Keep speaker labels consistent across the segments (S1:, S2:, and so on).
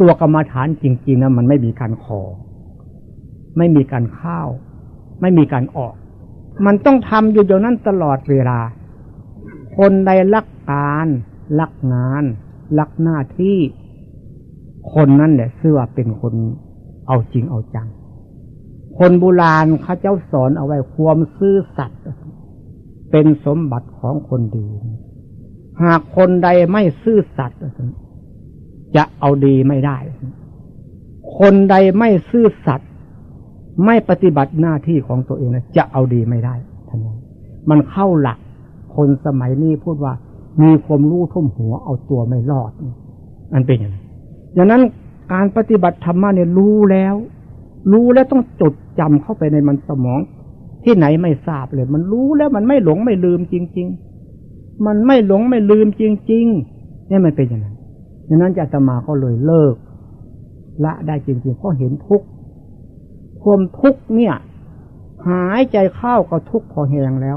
S1: ตัวกรรมฐานจริงๆนะมันไม่มีการขอ ไม่มีการเข้าไม่มีการออก มันต้องทำอยู่อย่างนั้นตลอดเวลา คนใดรักการรักงานรักหน้าที่ คนนั้นแหละเสื่อเป็นคนเอาจริงเอาจัง คนโบราณเขาเจ้าสอนเอาไว้ความซื่อสัตย์เป็นสมบัติของคนดี หากคนใดไม่ซื่อสัตย์ จะเอาดีไม่ได้ คนใดไม่ซื่อสัตย์ไม่ปฏิบัติหน้าที่ของตัวเองนะจะเอาดีไม่ได้ท่านมันเข้าหลัก คนสมัยนี้พูดว่า มีความรู้ทุ่มหัวเอาตัวไม่รอดอันเป็นอย่างนั้นดังนั้นการปฏิบัติธรรมะเนี่ยรู้แล้ว รู้แล้วต้องจดจำเข้าไปในมันสมอง ที่ไหนไม่ทราบเลย มันรู้แล้วมันไม่หลงไม่ลืมจริง ๆ มันไม่หลงไม่ลืมจริงๆนี่มันเป็นอย่างนั้น ดังนั้นจะตมาเขาเลยเลิก ละได้จริงๆเพราะเห็นทุกข์ความทุกข์เนี่ย หายใจเข้าก็ทุกข์พอแหงแล้ว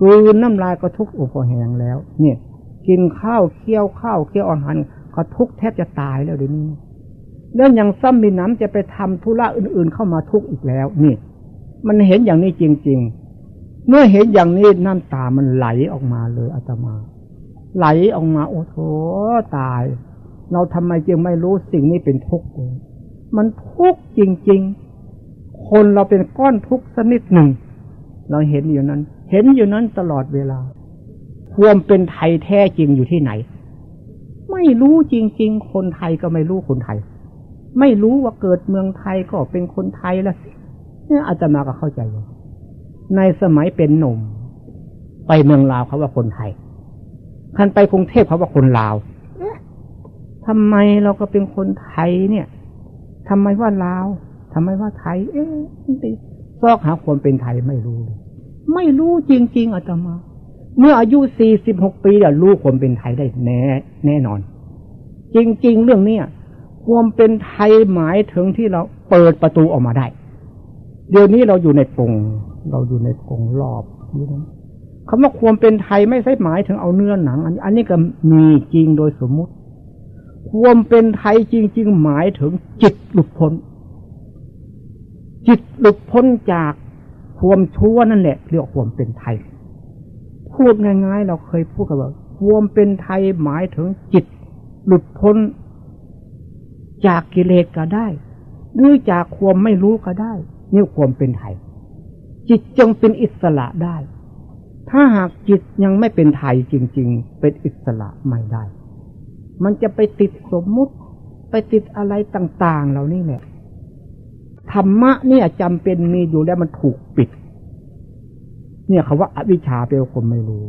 S1: กลืนน้ำลายก็ทุกข์พอแหงแล้ว เนี่ย กินข้าวเคี่ยวข้าวเคี่ยวอาหารก็ทุกข์แทบจะตายแล้วเดี๋ยวนี้แล้วยังซ้ำมีน้ำจะไปทำธุระอื่น ๆ เข้ามาทุกข์อีกแล้ว นี่ มันเห็นอย่างนี้จริง ๆ เมื่อเห็นอย่างนี้น้ำตามันไหลออกมาเลยอาตมา ไหลออกมาโอ้โหตาย เราทำไมจึงไม่รู้สิ่งนี้เป็นทุกข์มันทุกข์จริง ๆ คนเราเป็นก้อนทุกข์สนิดหนึ่ง เราเห็นอยู่นั้น เห็นอยู่นั้นตลอดเวลา ความเป็นไทยแท้จริงอยู่ที่ไหน ไม่รู้จริง ๆ คนไทยก็ไม่รู้คนไทย ไม่รู้ว่าเกิดเมืองไทยก็เป็นคนไทยแล้วเนี่ยอาจารย์มาก็เข้าใจว่าในสมัยเป็นหนุ่ม ไปเมืองลาวเขาว่าคนไทย คันไปกรุงเทพเขาว่าคนลาวทำไมเราก็เป็นคนไทยเนี่ยทำไมว่าลาวทำไมว่าไทย เอ๊ะซอกหาความเป็นไทยไม่รู้ ไม่รู้จริง ๆอาตมา เมื่ออายุสี่สิบหกปีเดี๋ยวรู้ความเป็นไทยได้แน่ แน่นอน จริง ๆ เรื่องเนี้ยความเป็นไทยหมายถึงที่เราเปิดประตูออกมาได้ เดี๋ยวนี้เราอยู่ในกรงเราอยู่ในกรงรอบนี่นะ คำว่าความเป็นไทยไม่ใช่หมายถึงเอาเนื้อหนัง อันนี้ก็มีจริงโดยสมมุติ ความเป็นไทยจริง ๆ หมายถึงจิตหลุดพ้น จิตหลุดพ้นจากความชั่วนั่นแหละเรียกความเป็นไทย พูดง่าย ๆ เราเคยพูดกันว่าความเป็นไทยหมายถึงจิต หลุดพ้น จากกิเลสก็ได้ หรือจากความไม่รู้ก็ได้นี่ความเป็นไทย จิตจงเป็นอิสระได้ ถ้าหากจิตยังไม่เป็นไทยจริง ๆ เป็นอิสระไม่ได้ มันจะไปติดสมมุติ ไปติดอะไรต่างๆ เหล่านี้แหละ ธรรมะเนี่ยจำเป็นมีอยู่แล้วมันถูกปิด เนี่ยคาว่าอวิชชาแปลว่าคนไม่รู้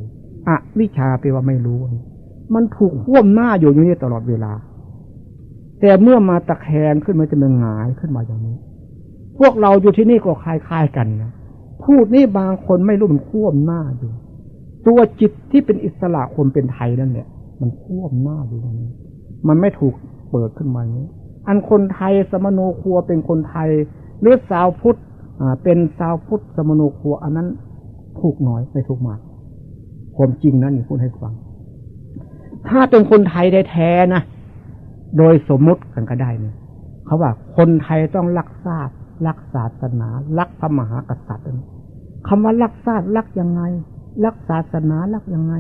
S1: อวิชชาแปลว่าไม่รู้ มันถูกข่วมหน้าอยู่อย่างนี้ตลอดเวลา แต่เมื่อมาตะแคงขึ้นมาจะมันหงายขึ้นมาอย่างนี้ พวกเราอยู่ที่นี่ก็คลายๆกันนะ พูดนี่บางคนไม่รู้มันควมหน้าอยู่ ตัวจิตที่เป็นอิสระคนเป็นไทยนั่นแหละมันควมหน้าอยู่อย่างนี้ มันไม่ถูกเปิดขึ้นมาอย่างนี้ อันคนไทยสมโนครัวเป็นคนไทย หรือสาวพุทธเป็นสาวพุทธสมโนครัว อันนั้นถูกน้อยไม่ถูกมากความจริงนั้นนี่พูดให้ฟัง ถ้าเป็นคนไทยแท้ๆนะโดยสมมุติกันก็ได้เนี่ยเขาว่าคนไทยต้องรักษารักศาสนา รักพระมหากษัตริย์ คำว่ารักษารักยังไง รักศาสนารักยังไง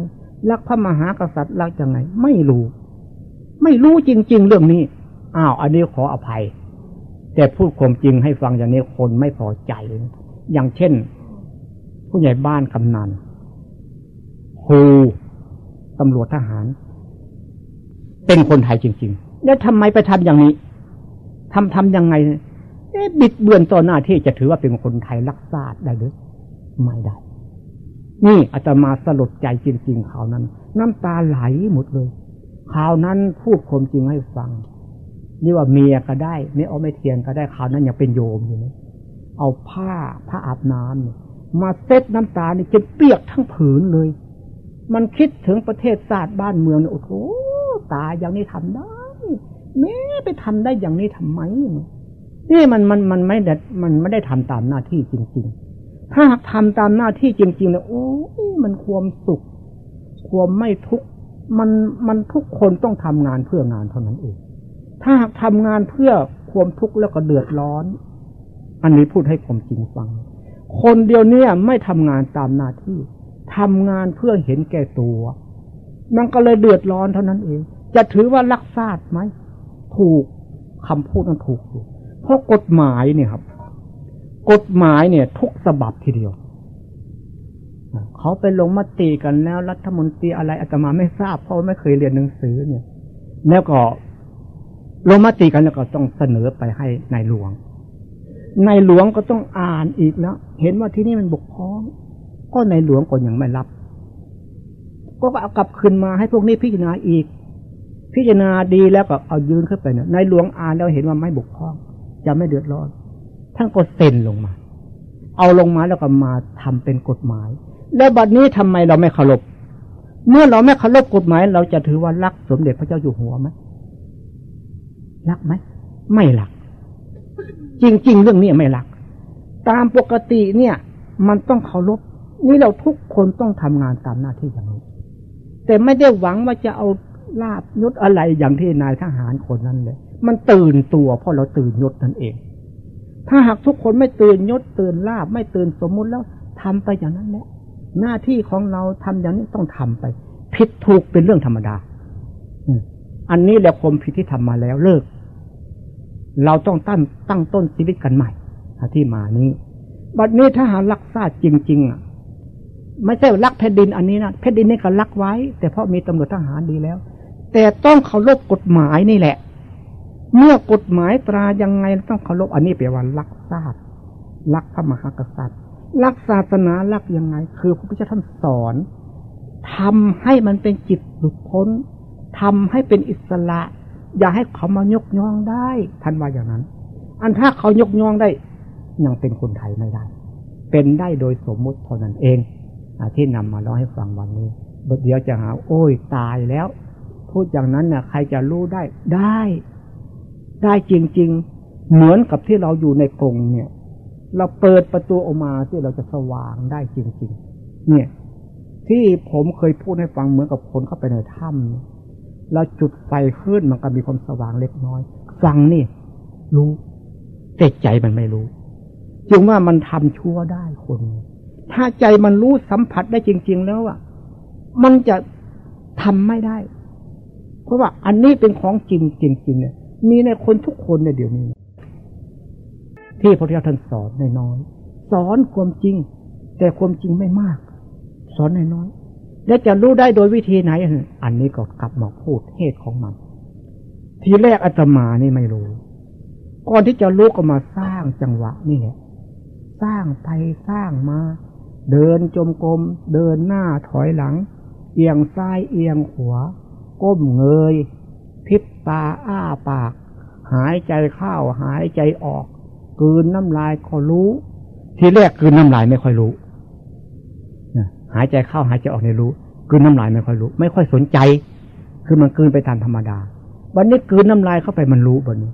S1: รักพระมหากษัตริย์รักยังไง ไม่รู้ ไม่รู้จริง ๆ เรื่องนี้อ้าวอันนี้ขออภัย แต่พูดความจริงให้ฟังอย่างนี้คนไม่พอใจ อย่างเช่น ผู้ใหญ่บ้านกำนันครูตำรวจทหาร เป็นคนไทยจริง ๆ แล้วทำไมไปทำอย่างนี้ทำทำยังไงบิดเบือนต่อหน้าที่จะถือว่าเป็นคนไทยรักษาได้หรือ ไม่ได้ นี่อาตมาสลดใจจริงๆข่าวนั้น น้ำตาไหลหมดเลยข่าวนั้นพูดความจริงให้ฟัง นี่ว่าเมียก็ได้ไม่เอาไม่เทียนก็ได้ข่าวนั้นยังเป็นโยมอยู่นี่เอาผ้าผ้าอาบน้ำมาเซ็ตน้ำตานี่จนเปียกทั้งผืนเลย มันคิดถึงประเทศศาสตร์บ้านเมืองเนี่ยโอ้โหตายอย่างนี้ทำได้แม่ไปทำได้อย่างนี้ทำไมนี่มันมันมันไม่ได้มันไม่ได้ทำตามหน้าที่จริง ๆ ถ้าหากทำตามหน้าที่จริงๆแล้วโอ้มันความสุข ความไม่ทุกข์มันมันทุกคนต้องทำงานเพื่องานเท่านั้นเอง ถ้าหากทำงานเพื่อความทุกข์แล้วก็เดือดร้อน อันนี้พูดให้ผมจริงฟัง คนเดียวเนี่ยไม่ทำงานตามหน้าที่ทำงานเพื่อเห็นแก่ตัว มันก็เลยเดือดร้อนเท่านั้นเอง จะถือว่ารักษาดไหม ถูกคำพูดนั้นถูกอยู่เพราะกฎหมายเนี่ยครับ กฎหมายเนี่ย ทุกสบับทีเดียว เขาไปลงมติกันแล้วรัฐมนตรีอะไรอาตมาไม่ทราบ เพราะไม่เคยเรียนหนังสือเนี่ย แล้วก็ลงมติกันแล้วก็ต้องเสนอไปให้ในหลวง ในหลวงก็ต้องอ่านอีกแล้วเห็นว่าที่นี่มันบกพร่อง ก็ในหลวงก็ยังไม่รับ ก็เอากลับคืนมาให้พวกนี้พิจารณาอีก พิจารณาดีแล้วก็เอายืนขึ้นไปเนี่ยในหลวงอ่านแล้วเห็นว่าไม่บกพร่อง จะไม่เดือดร้อน ท่านก็เซ็นลงมา เอาลงมาแล้วก็มาทำเป็นกฎหมาย แล้วบัดนี้ทำไมเราไม่เคารพเมื่อเราไม่เคารพกฎหมาย เราจะถือว่ารักสมเด็จพระเจ้าอยู่หัวไหมรักไหมไม่รัก จริง ๆ เรื่องนี้ไม่รัก ตามปกติเนี่ย มันต้องเคารพนี่เราทุกคนต้องทำงานตามหน้าที่อย่างนี้ แต่ไม่ได้หวังว่าจะเอาลาบยศอะไรอย่างที่นายทหารคนนั้นเลย มันตื่นตัวเพราะเราตื่นยศนั่นเอง ถ้าหากทุกคนไม่ตื่นยศตื่นลาบไม่ตื่นสมมุติแล้วทำไปอย่างนั้นแหละหน้าที่ของเราทำอย่างนี้ต้องทำไปผิดถูกเป็นเรื่องธรรมดาอันนี้แหละความผิดที่ทำมาแล้วเลิก เราต้องตั้งตั้งต้นชีวิตกันใหม่ที่มานี้ บัดนี้ถ้าหารักษาจริงๆอะไม่ใช่รักแผ่นดินอันนี้นะแผ่นดินนี่ก็รักไว้ แต่เพราะมีตำรวจทหารดีแล้ว แต่ต้องเคารพกฎหมายนี่แหละ เมื่อกฎหมายตรายังไงต้องเคารพอันนี้แปลว่ารักชาติรักพระมหากษัตริย์รักศาสนารักยังไง คือพระพุทธเจ้าท่านสอนทำให้มันเป็นจิตหลุดพ้นทำให้เป็นอิสระ อย่าให้เขามายกย่องได้ท่านว่าอย่างนั้น อันถ้าเขายกย่องได้ ยังเป็นคนไทยไม่ได้ เป็นได้โดยสมมุติเท่านั้นเองอที่นำมาเล่าให้ฟังวันนี้เดี๋ยวจะหา โอ้ยตายแล้ว พูดอย่างนั้นนะ่ะ ใครจะรู้ได้ได้ ได้จริง ๆ เหมือนกับที่เราอยู่ในกรงเนี่ย เราเปิดประตูออกมาที่เราจะสว่างได้จริง ๆ เนี่ย ที่ผมเคยพูดให้ฟังเหมือนกับคนเข้าไปในถ้ำเราจุดไฟขึ้นมันก็มีความสว่างเล็กน้อย ฟังนี่ รู้แต่ใจมันไม่รู้ จึงว่ามันทำชั่วได้คน ถ้าใจมันรู้สัมผัสได้จริง ๆ แล้วอะ มันจะทำไม่ได้ เพราะว่าอันนี้เป็นของจริงจริงๆเนี่ย มีในคนทุกคนในเดี๋ยวนี้ ที่พระพุทธเจ้าท่านสอนน้อย สอนความจริง แต่ความจริงไม่มาก สอนในน้อย และจะรู้ได้โดยวิธีไหน อันนี้ก็กลับมาพูดเหตุของมัน ทีแรกอาตมานี่ไม่รู้ ก่อนที่จะรู้ก็มาสร้างจังหวะนี่แหละสร้างไปสร้างมา เดินจมกลม เดินหน้าถอยหลัง เอียงซ้ายเอียงขวาก้มเงย ตาอ้าปาก หายใจเข้าหายใจออกกืนน้ำลายก็รู้ ทีแรกกืนน้ำลายไม่ค่อยรู้หายใจเข้าหายใจออกในรู้กืนน้ำลายไม่ค่อยรู้ ไม่ค่อยสนใจ คือมันกืนไปตามธรรมดาวันนี้กืนน้ำลายเข้าไปมันรู้บนนี้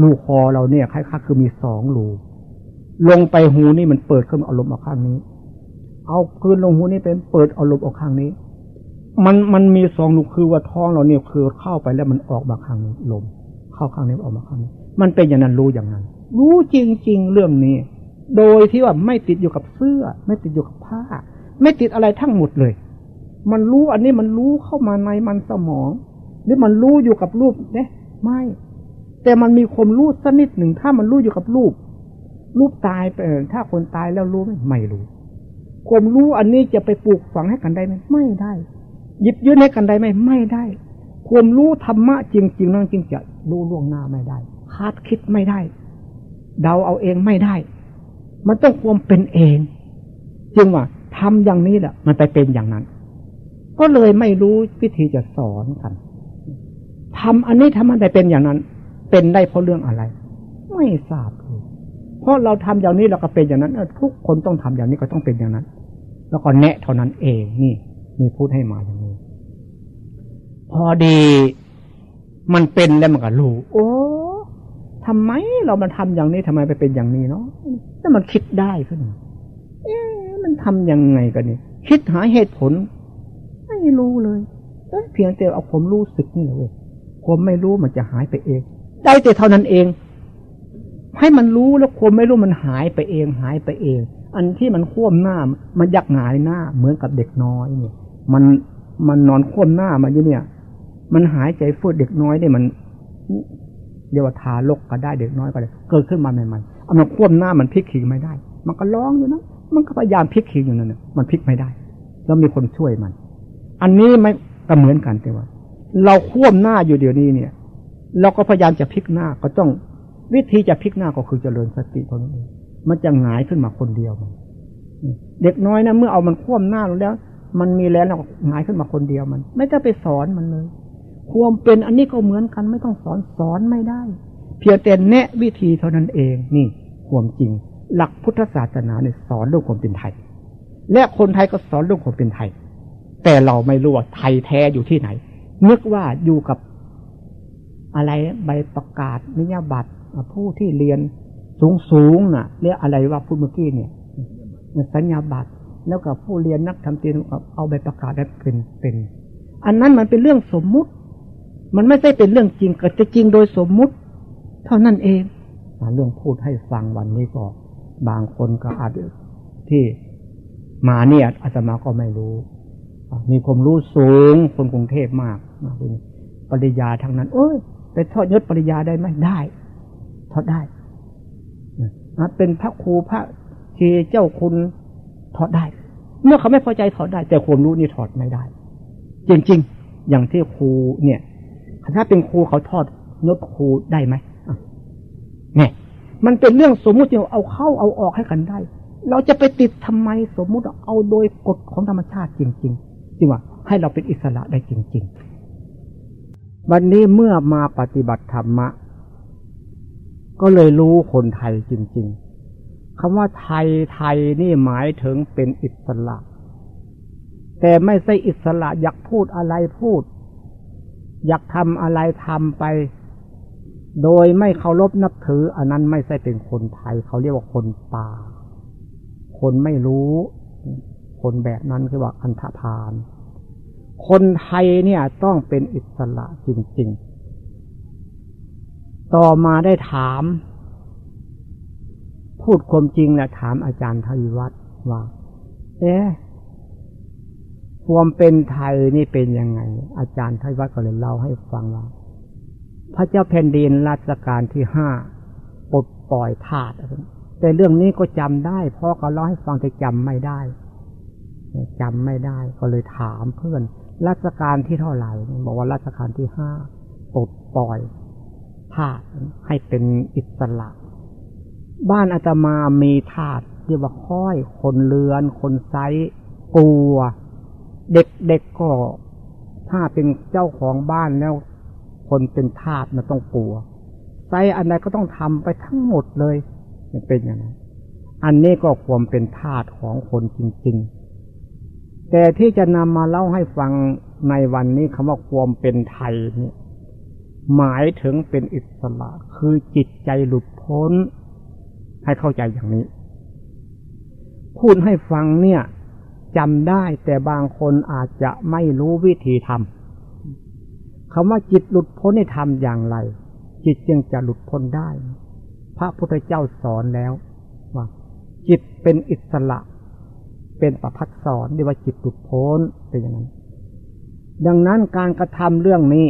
S1: รูคอเราเนี่ยคล้ายๆคือมีสองรูลงไปหูนี่มันเปิดขึ้นเอาลมออกข้างนี้ เอาคืนลงหูนี่เป็นเปิดเอาลมออกข้างนี้ มันมันมีสองรูกคือว่าท้องเราเนี่ยคือเข้าไปแล้วมันออกมาข้างลม เข้าข้างนี้ออกมาข้างนี้ มันเป็นอย่างนั้นรู้อย่างนั้น รู้จริง ๆ เรื่องนี้ โดยที่ว่าไม่ติดอยู่กับเสื้อ ไม่ติดอยู่กับผ้า ไม่ติดอะไรทั้งหมดเลย มันรู้อันนี้มันรู้เข้ามาในมันสมอง หรือมันรู้อยู่กับรูปเนี่ยไม่ แต่มันมีความรู้สักนิดหนึ่งถ้ามันรู้อยู่กับรูป รูปตายไปถ้าคนตายแล้วรู้ไหมไม่รู้ความรู้อันนี้จะไปปลูกฝังให้กันได้ไหมไม่ได้ หยิบยืนให้กันได้ไหมไม่ได้ความรู้ธรรมะจริงๆนั่นจริงจะรู้ล่วงหน้าไม่ได้คาดคิดไม่ได้ เดาเอาเองไม่ได้ มันต้องความเป็นเองจึงว่าทำอย่างนี้แหละมันไปเป็นอย่างนั้น ก็เลยไม่รู้วิธีจะสอนกันทำอันนี้ทำมันไปเป็นอย่างนั้น เป็นได้เพราะเรื่องอะไร ไม่ทราบเลยเพราะเราทำอย่างนี้เราก็เป็นอย่างนั้นทุกคนต้องทำอย่างนี้ก็ต้องเป็นอย่างนั้น แล้วก็แนะเท่านั้นเองนี่ มีพูดให้มาอย่าง พอดี มันเป็นแล้วมันก็รู้โอ้ทำไมเรามาทำอย่างนี้ทำไมไปเป็นอย่างนี้เนาะแล้วมันคิดได้ขึ้นเอ๊มันทำยังไงกันเนี่ยคิดหาเหตุผล ไม่รู้เลยเพียงแต่เอาผมรู้สึกนี่แหละเว้ยผมไม่รู้มันจะหายไปเอง ได้แต่เท่านั้นเอง ให้มันรู้แล้วความไม่รู้มันหายไปเอง หายไปเอง อันที่มันคว่ำหน้า มันยักหงายหน้า เหมือนกับเด็กน้อยเนี่ย มันมันนอนคว่ำหน้ามาอยู่เนี่ย มันหายใจฟืดเด็กน้อยเนี่ยมันเรียกว่าทารกก็ได้เด็กน้อยก็ได้ เกิดขึ้นมาใหม่ๆเอามันคว่ำหน้ามันพลิกขิงไม่ได้ มันก็ร้องอยู่นะมันก็พยายามพลิกขิงอยู่นั่นมันพลิกไม่ได้ แล้วมีคนช่วยมัน อันนี้ไม่ก็เหมือนกันแต่ว่า เราคว่ำหน้าอยู่เดี๋ยวนี้เนี่ย เราก็พยายามจะพลิกหน้าก็ต้องวิธีจะพลิกหน้าก็คือเจริญสติเท่านั้นเองมันจะหงายขึ้นมาคนเดียวมันเด็กน้อยนะเมื่อเอามันคว่ำหน้าลงแล้ว มันมีแรงแล้วหงายขึ้นมาคนเดียวมัน ไม่ต้องไปสอนมันเลย ความเป็นอันนี้ก็เหมือนกันไม่ต้องสอนสอนไม่ได้ เพียงแต่แนะวิธีเท่านั้นเองนี่ความจริง หลักพุทธศาสนาเนี่ยสอนเรื่องความเป็นไทย และคนไทยก็สอนเรื่องความเป็นไทย แต่เราไม่รู้ว่าไทยแท้อยู่ที่ไหนนึกว่าอยู่กับอะไรใบประกาศนิยบัตรผู้ที่เรียนสูงสูงน่ะเรียกอะไรว่าพูดเมื่อกี้เนี่ยสัญญาบัตรแล้วกับผู้เรียนนักทำเตียนเอาใบประกาศได้เป็นเป็น อันนั้นมันเป็นเรื่องสมมุติ มันไม่ใช่เป็นเรื่องจริงก็จะจริงโดยสมมุติ เท่านั้นเองเรื่องพูดให้ฟังวันนี้ก็บางคนก็อาจที่มาเนี่ยอาตมาก็ไม่รู้ มีความรู้สูงคนกรุงเทพมากปริยาทางนั้น เอ้ยไปทอดยศปริยาได้ไหมได้ทอดได้เป็นพระครูพระเทเจ้าคุณถอดได้ เมื่อเขาไม่พอใจถอดได้ แต่ความรู้นี่ถอดไม่ได้ จริง ๆ อย่างที่ครูเนี่ย ถ้าเป็นครูเขาทอดยศครูได้ไหมเนี่ย มันเป็นเรื่องสมมุติเราเอาเข้าเอาออกให้กันได้ เราจะไปติดทำไมสมมุติเอาโดยกฎของธรรมชาติจริง ๆ จริงว่าให้เราเป็นอิสระได้จริง ๆ วันนี้เมื่อมาปฏิบัติธรรมะ ก็เลยรู้คนไทยจริง ๆคำว่าไทยไทยนี่หมายถึงเป็นอิสระ แต่ไม่ใช่อิสระอยากพูดอะไรพูด อยากทำอะไรทำไป โดยไม่เคารพนับถือ อันนั้นไม่ใช่เป็นคนไทย เขาเรียกว่าคนป่า คนไม่รู้ คนแบบนั้นคือว่าอันธพาลคนไทยเนี่ยต้องเป็นอิสระจริง ๆ ต่อมาได้ถาม พูดความจริงแหละถามอาจารย์ทวิวัฒน์ว่า เอ๊ะ ความเป็นไทยนี่เป็นยังไง อาจารย์ทวิวัฒน์ก็เลยเล่าให้ฟังว่า พระเจ้าแผ่นดินรัชกาลที่ห้าปลดปล่อยทาสแต่เรื่องนี้ก็จำได้พ่อก็เล่าให้ฟังแต่จำไม่ได้จำไม่ได้ก็เลยถามเพื่อนรัชกาลที่เท่าไหร่บอกว่ารัชกาลที่ห้าปลดปล่อยธาตุให้เป็นอิสระ บ้านอาตมามีธาตุเรียกว่าค่อยคนเลือน คนไซกลัว เด็กๆก็ถ้าเป็นเจ้าของบ้านแล้ว คนเป็นทาสมันต้องกลัวไซอันใดก็ต้องทำไปทั้งหมดเลยเป็นอย่างนั้นอันนี้ก็ความเป็นทาสของคนจริง ๆ แต่ที่จะนำมาเล่าให้ฟังในวันนี้คำว่าความเป็นไทยเนี่ยหมายถึงเป็นอิสระ คือจิตใจหลุดพ้น ให้เข้าใจอย่างนี้ พูดให้ฟังเนี่ย จำได้ แต่บางคนอาจจะไม่รู้วิธีทำคำว่าจิตหลุดพ้นให้ทำอย่างไร จิตจึงจะหลุดพ้นได้ พระพุทธเจ้าสอนแล้วว่า จิตเป็นอิสระ เป็นประพัดสอนเรียกว่าจิตหลุดพ้นเป็นอย่างนั้น ดังนั้นการกระทำเรื่องนี้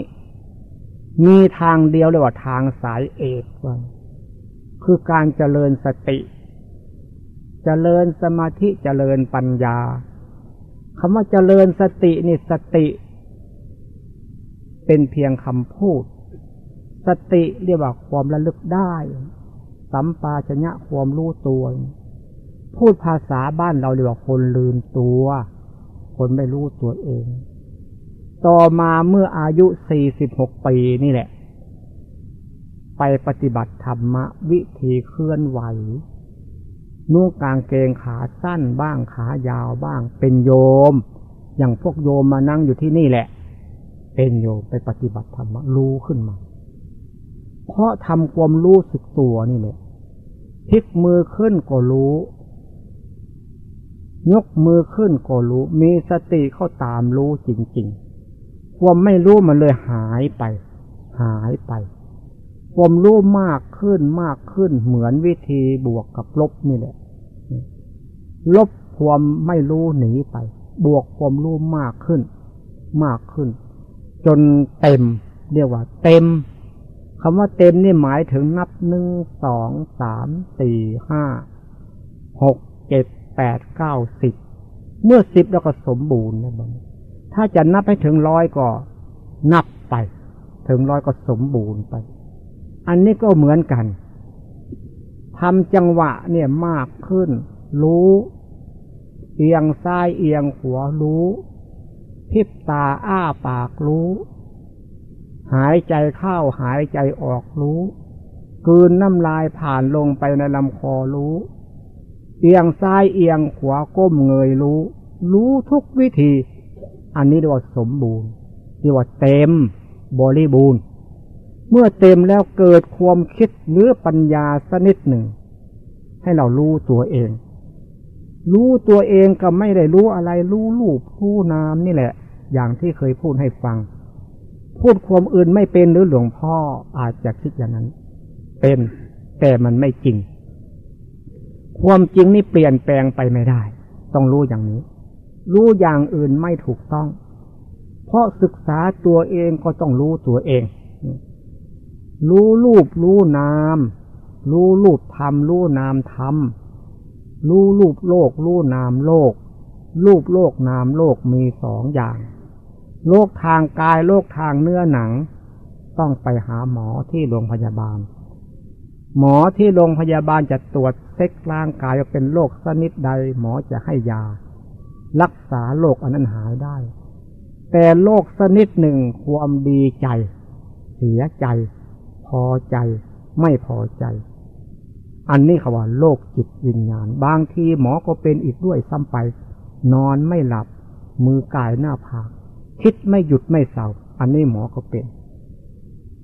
S1: มีทางเดียวเลยว่าทางสายเอกว่าคือการเจริญสติเจริญสมาธิเจริญปัญญา คำว่าเจริญสตินี่สติ เป็นเพียงคำพูด สติเรียกว่าความระลึกได้ สัมปาชญะความรู้ตัว พูดภาษาบ้านเราเรียกว่าคนลืมตัว คนไม่รู้ตัวเอง ต่อมาเมื่ออายุสี่สิบหกปีนี่แหละ ไปปฏิบัติธรรมวิธีเคลื่อนไหว นุ่งกางเกงขาสั้นบ้างขายาวบ้าง เป็นโยม อย่างพวกโยมมานั่งอยู่ที่นี่แหละ เป็นโยมไปปฏิบัติธรรมรู้ขึ้นมา เพราะทำความรู้สึกตัวนี่แหละพลิกมือขึ้นก็รู้ ยกมือขึ้นก็รู้ มีสติเข้าตามรู้จริงๆ ความไม่รู้มันเลยหายไป หายไปความรู้มากขึ้นมากขึ้นเหมือนวิธีบวกกับลบนี่แหละ ลบความไม่รู้หนีไป บวกความรู้มากขึ้น มากขึ้น จนเต็ม เรียกว่า เต็มคำว่าเต็มนี่หมายถึงนับหนึ่งสองสามสี่ห้าหกเจ็ดแปดเก้าสิบเมื่อสิบแล้วก็สมบูรณ์นะบังถ้าจะนับให้ถึงร้อยก็นับไป ถึงร้อยก็สมบูรณ์ไป อันนี้ก็เหมือนกันทำจังหวะเนี่ยมากขึ้น รู้ เอียงซ้ายเอียงขวารู้พิบตาอ้าปากรู้ หายใจเข้าหายใจออกรู้กืนน้ำลายผ่านลงไปในลำคอรู้ เอียงซ้ายเอียงขวาก้มเงยรู้ รู้ทุกวิธี อันนี้เรียกว่าสมบูรณ์เรียกว่าเต็มบริบูรณ์ เมื่อเต็มแล้วเกิดความคิดหรือปัญญาสนิดหนึ่ง ให้เรารู้ตัวเอง รู้ตัวเองก็ไม่ได้รู้อะไร รู้รูปรู้นามนี่แหละ อย่างที่เคยพูดให้ฟัง พูดความอื่นไม่เป็นหรือหลวงพ่ออาจจะคิดอย่างนั้น เป็น แต่มันไม่จริง ความจริงนี่เปลี่ยนแปลงไปไม่ได้ ต้องรู้อย่างนี้ รู้อย่างอื่นไม่ถูกต้อง เพราะศึกษาตัวเองก็ต้องรู้ตัวเอง รู้รูปรู้นาม รู้รูปธรรมรู้นามธรรม รู้รูปโลก รู้นามโลก รูปโลกนามโลกมีสองอย่าง โลกทางกายโลกทางเนื้อหนัง ต้องไปหาหมอที่โรงพยาบาล หมอที่โรงพยาบาลจะตรวจเซ็กร่างกายว่าเป็นโรคชนิดใด หมอจะให้ยา รักษาโรคอันนั้นหายได้ แต่โรคชนิดหนึ่งความดีใจ เสียใจ พอใจ ไม่พอใจ อันนี้เขาว่าโรคจิตวิญญาณ บางทีหมอก็เป็นอีกด้วยซ้ำไป นอนไม่หลับ มือกายหน้าผากคิดไม่หยุดไม่เศร้าอันนี้หมอก็เป็น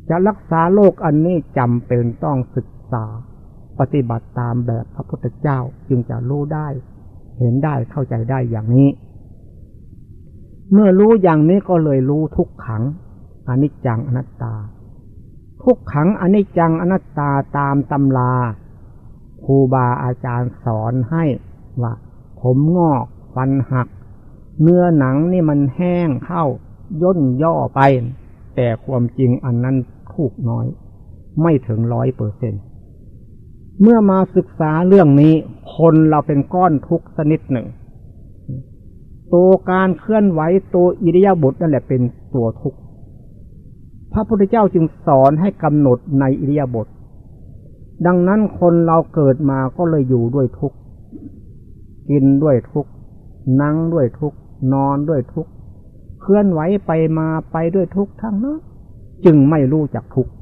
S1: จะรักษาโรคอันนี้จำเป็นต้องศึกษา ปฏิบัติตามแบบพระพุทธเจ้าจึงจะรู้ได้ เห็นได้เข้าใจได้อย่างนี้ เมื่อรู้อย่างนี้ก็เลยรู้ทุกขังอนิจจังอนัตตา ทุกขังอนิจจังอนัตตาตามตำรา รูบาอาจารย์สอนให้ว่า ผมงอกฟันหัก เนื้อหนังนี่มันแห้งเข้าย่นย่อไป แต่ความจริงอันนั้นถูกน้อย ไม่ถึงร้อยเปอร์เซ็นเมื่อมาศึกษาเรื่องนี้ คนเราเป็นก้อนทุกชนิดหนึ่ง ตัวการเคลื่อนไหวตัวอิริยาบถนั่นแหละเป็นตัวทุกข์พระพุทธเจ้าจึงสอนให้กำหนดในอิริยาบถ ดังนั้นคนเราเกิดมาก็เลยอยู่ด้วยทุกข์ กินด้วยทุกข์ นั่งด้วยทุกข์ นอนด้วยทุกข์ เคลื่อนไหวไปมาไปด้วยทุกข์ทั้งนั้น จึงไม่รู้จักทุกข์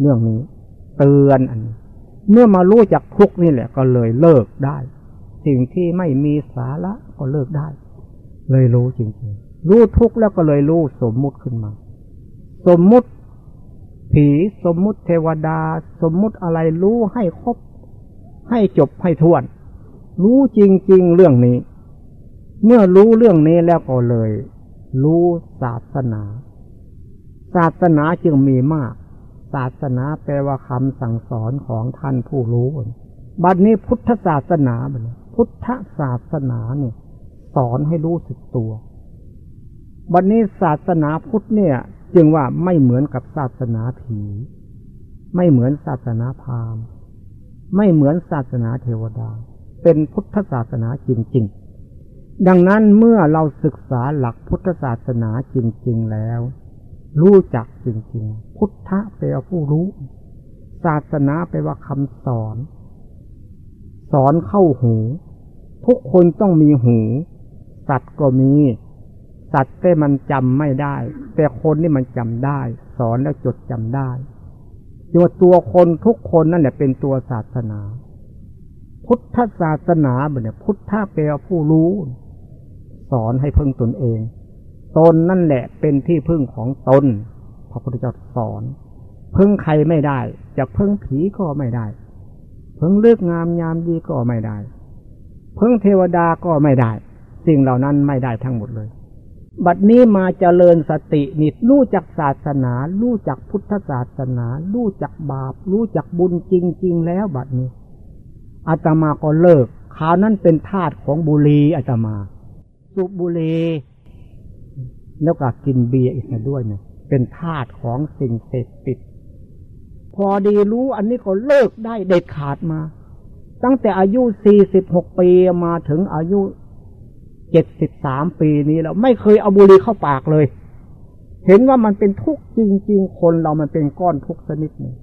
S1: เรื่องนี้ เตือนอันเมื่อมารู้จักทุกนี่แหละ ก็เลยเลิกได้ สิ่งที่ไม่มีสาระก็เลิกได้ เลยรู้จริงๆ รู้ทุกแล้วก็เลยรู้สมมุติขึ้นมา สมมุติ ผีสมมุติเทวดา สมมุติอะไรรู้ให้ครบ ให้จบให้ทวน รู้จริง ๆ เรื่องนี้ เมื่อรู้เรื่องนี้แล้วก็เลย รู้ศาสนา ศาสนาจึงมีมาก ศาสนาแปลว่าคำสั่งสอนของท่านผู้รู้ บัดนี้พุทธศาสนาบัดพุทธศาสนาเนี่ย สอนให้รู้สึกตัวบัดนี้ศาสนาพุทธเนี่ย จึงว่าไม่เหมือนกับศาสนาผี ไม่เหมือนศาสนาพราหมณ์ ไม่เหมือนศาสนาเทวดา เป็นพุทธศาสนาจริง ๆ ดังนั้นเมื่อเราศึกษาหลักพุทธศาสนาจริง ๆ แล้ว รู้จักจริง ๆ พุทธะแปลว่าผู้รู้ ศาสนาแปลว่าคำสอน สอนเข้าหู ทุกคนต้องมีหู สัตว์ก็มี สัตว์แต่มันจำไม่ได้ แต่คนนี่มันจำได้ สอนแล้วจดจำได้จึงว่าตัวคนทุกคนนั่นแหละเป็นตัวศาสนา พุทธศาสนาเนี่ยพุทธะแปลว่าผู้รู้ สอนให้พิ่งตนเอง ตนนั่นแหละเป็นที่พึ่งของตนพระพุทธเจ้าสอน พึ่งใครไม่ได้ จะพึ่งผีก็ไม่ได้ พึ่งเลือกงามยามดีก็ไม่ได้ พึ่งเทวดาก็ไม่ได้ สิ่งเหล่านั้นไม่ได้ทั้งหมดเลย บัดนี้มาเจริญสตินิดรู้จักศาสนา รู้จักพุทธศาสนา รู้จักบาป รู้จักบุญจริง ๆ แล้วบัดนี้อาตมาก็เลิกขาวนั้นเป็นทาสของบุรีอาตมาสุบุรีแล้วก็กินเบียร์อีกด้วยเนี่ยเป็นทาสของสิ่งเสพติด พอดีรู้อันนี้ก็เลิกได้เด็ดขาดมา ตั้งแต่อายุสี่สิบหกปีมาถึงอายุ เจ็ดสิบสามปีนี้แล้วไม่เคยเอาบุหรี่เข้าปากเลย เห็นว่ามันเป็นทุกข์จริง ๆ คนเรามันเป็นก้อนทุกข์ชนิดหนึ่ง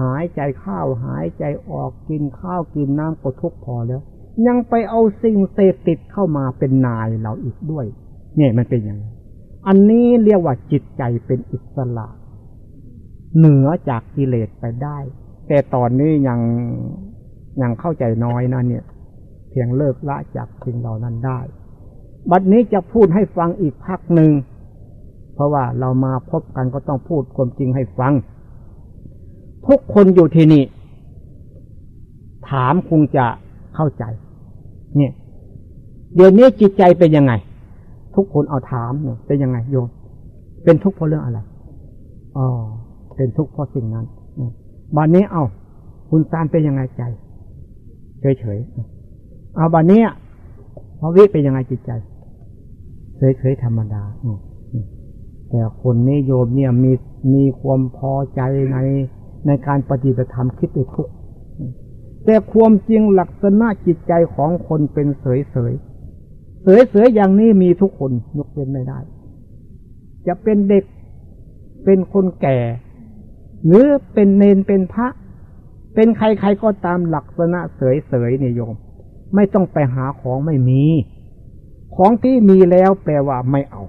S1: หายใจเข้าหายใจออกกินข้าวกินน้ำก็ทุกข์พอแล้ว ยังไปเอาสิ่งเสพติดเข้ามาเป็นนายเราอีกด้วย เนี่ยมันเป็นอย่างอันนี้เรียกว่าจิตใจเป็นอิสระ เหนือจากกิเลสไปได้ แต่ตอนนี้ยังยังเข้าใจน้อยนะเนี่ย เพียงเลิกละจากสิ่งเหล่านั้นได้ บัดนี้จะพูดให้ฟังอีกพักหนึ่ง เพราะว่าเรามาพบกันก็ต้องพูดความจริงให้ฟัง ทุกคนอยู่ที่นี่ ถามคงจะเข้าใจ เนี่ย เดี๋ยวนี้จิตใจเป็นยังไง ทุกคนเอาถามเนี่ยเป็นยังไงโยม เป็นทุกข์เพราะเรื่องอะไร อ๋อ เป็นทุกข์เพราะสิ่งนั้นบันนี้เอาคุณซานเป็นยังไงใจ เฉยๆเอาบันนี้พระวิเป็นยังไงจิตใจ เฉยๆธรรมดาแต่คนนี้โยมเนี่ยมีมีความพอใจในในการปฏิบัติธรรมคิดไปทุกแต่ความจริงลักษณะจิตใจของคนเป็นเฉยๆเสือๆอย่างนี้มีทุกคนยกเว้นไม่ได้ จะเป็นเด็กเป็นคนแก่ หรือเป็นเนนเป็นพระ เป็นใครๆก็ตามลักษณะเสยๆเนี่ยโยม ไม่ต้องไปหาของไม่มี ของที่มีแล้วแปลว่าไม่เอา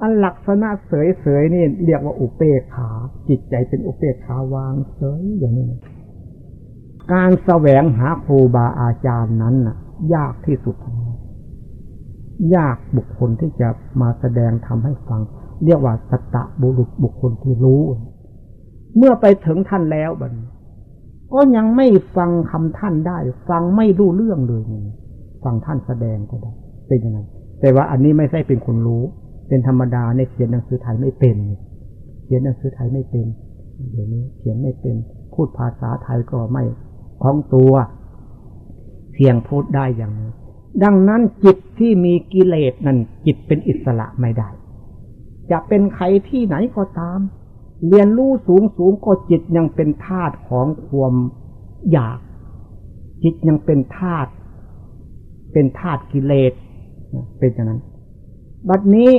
S1: อันลักษณะเสยๆนี่เรียกว่าอุเปกขา จิตใจเป็นอุเปกขาวางเสยอย่างนี้ การแสวงหาครูบาอาจารย์นั้นน่ะ ยากที่สุด ยากบุคคลที่จะมาแสดงทำให้ฟัง เรียกว่าสตะบุรุษบุคคลที่รู้ เมื่อไปถึงท่านแล้วบัดก็ยังไม่ฟังคำท่านได้ ฟังไม่รู้เรื่องเลย ฟังท่านแสดงก็ได้ เป็นยังไงแต่ว่าอันนี้ไม่ใช่เป็นคนรู้ เป็นธรรมดาในเขียนหนังสือไทยไม่เป็น เขียนหนังสือไทยไม่เป็นเดี๋ยวนี้เขียนไม่เป็นพูดภาษาไทยก็ไม่คล่องตัวเพียงพูดได้อย่างนี้ดังนั้นจิตที่มีกิเลสนั้นจิตเป็นอิสระไม่ได้ จะเป็นใครที่ไหนก็ตาม เรียนรู้สูงสูงก็จิตยังเป็นธาตุของความอยาก จิตยังเป็นธาตุเป็นธาตุกิเลส เป็นอย่างนั้น บัดนี้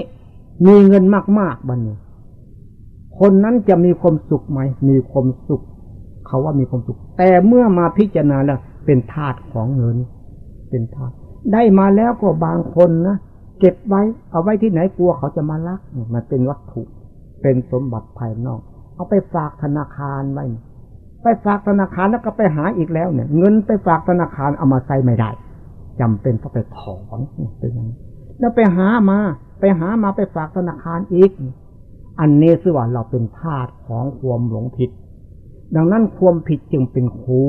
S1: มีเงินมากๆบัดนี้ คนนั้นจะมีความสุขไหม มีความสุข เขาว่ามีความสุข แต่เมื่อมาพิจารณาแล้วเป็นธาตุของเงิน เป็นธาตุได้มาแล้วก็บางคนนะเก็บไว้ เอาไว้ที่ไหนกลัวเขาจะมาลัก มันเป็นวัตถุ เป็นสมบัติภายนอก เอาไปฝากธนาคารไว้ ไปฝากธนาคารแล้วก็ไปหาอีกแล้วเนี่ย เงินไปฝากธนาคารเอามาใส่ไม่ได้ จำเป็นต้องไปถอนเป็นอย่างนี้แล้วไปหามา ไปหามาไปฝากธนาคารอีก อันนี้สิว่าเราเป็นทาสของความหลงผิด ดังนั้นความผิดจึงเป็นครู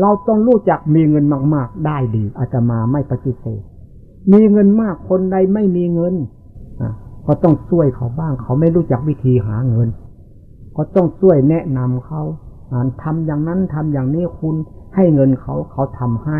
S1: เราต้องรู้จักมีเงินมาก ๆ ได้ดี อาจจะมาไม่ปฏิเสธ มีเงินมากคนใดไม่มีเงินก็ต้องช่วยเขาบ้าง เขาไม่รู้จักวิธีหาเงิน ก็ต้องช่วยแนะนำเขาทำอย่างนั้นทำอย่างนี้คุณให้เงินเขาเขาทำให้